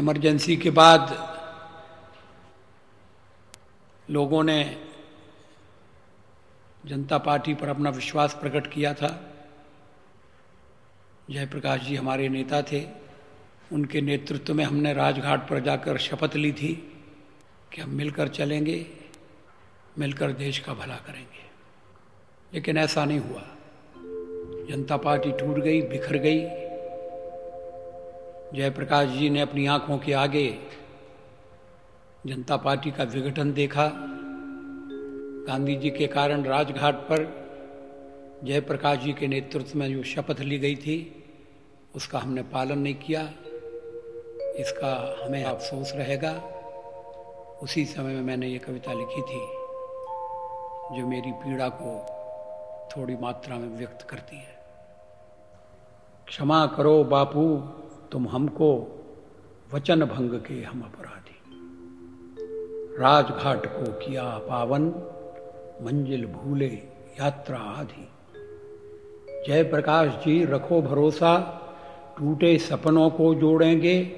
Emergency के बाद लोगों ने जनता पार्टी पर अपना विश्वास प्रकट किया था। जयप्रकाश जी हमारे नेता थे। उनके नेतृत्व में हमने राजघाट पर जाकर शपथ ली थी कि हम मिलकर चलेंगे, मिलकर देश का भला करेंगे। लेकिन ऐसा नहीं हुआ। जनता पार्टी टूट गई, बिखर गई। जयप्रकाश जी ने अपनी आँखों के आगे जनता पार्टी का विघटन देखा। गांधी जी के कारण राजघाट पर जयप्रकाश जी के नेतृत्व में जो शपथ ली गई थी, उसका हमने पालन नहीं किया। इसका हमें अफसोस रहेगा। उसी समय में मैंने ये कविता लिखी थी, जो मेरी पीड़ा को थोड़ी मात्रा में व्यक्त करती है। क्षमा करो बापू। तुम हमको वचन भंग के हम अपराधी। राजघाट को किया पावन, मंजिल भूले यात्रा आधी। जय प्रकाश जी, रखो भरोसा, टूटे सपनों को जोड़ेंगे,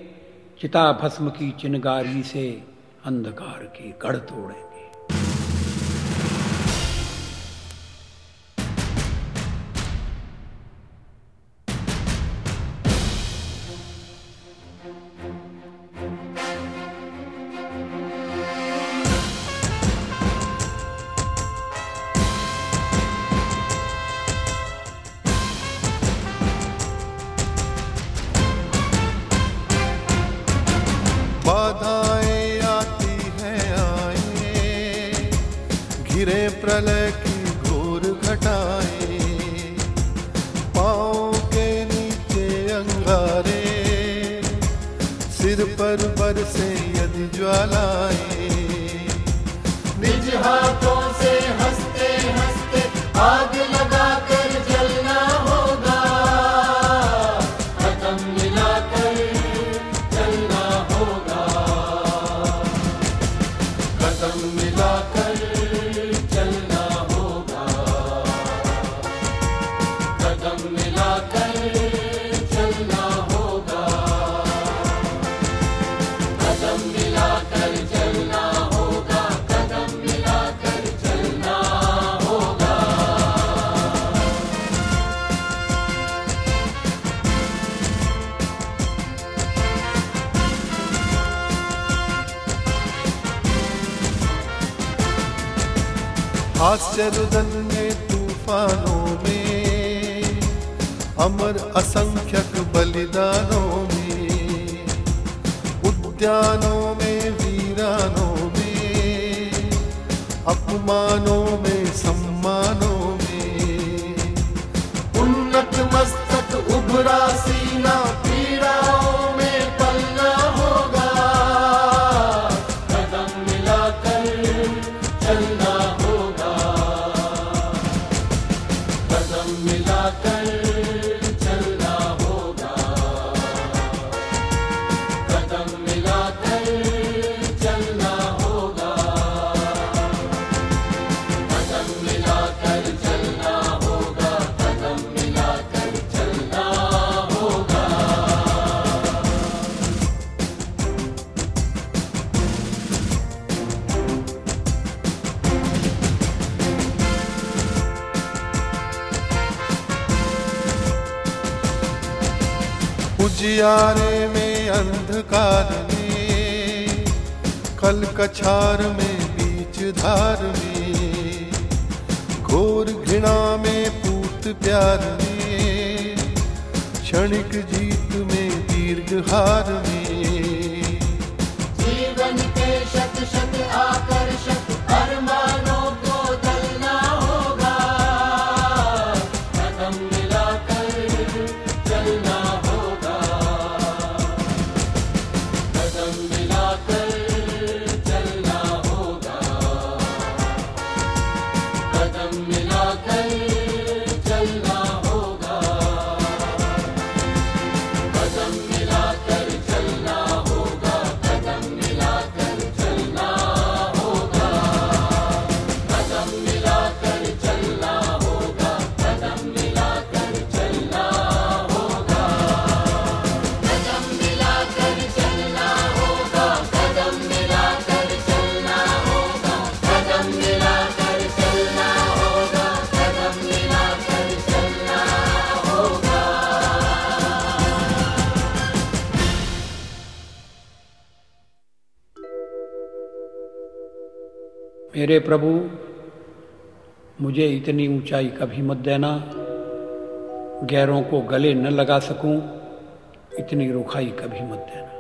चिता भस्म की चिनगारी से अंधकार की गढ़ तोड़ेंगे। प्रलय की घोर घटाए पाओ के नीचे अंगारे, सिर पर बरसे यदि ज्वालाए। निज हाथों आश्चर्य तूफानों में अमर असंख्यक बलिदानों में उद्यानों में वीरानों में अपमानों में सम्मानों उजियारे में अंधकार में, कल कछार में बीच धार में, घोर घृणा में पूत प्यार में, क्षणिक जीत में दीर्घ हार में। जीवन के शत शत आकर्षक मेरे प्रभु, मुझे इतनी ऊंचाई कभी मत देना। गैरों को गले न लगा सकूँ, इतनी रुखाई कभी मत देना।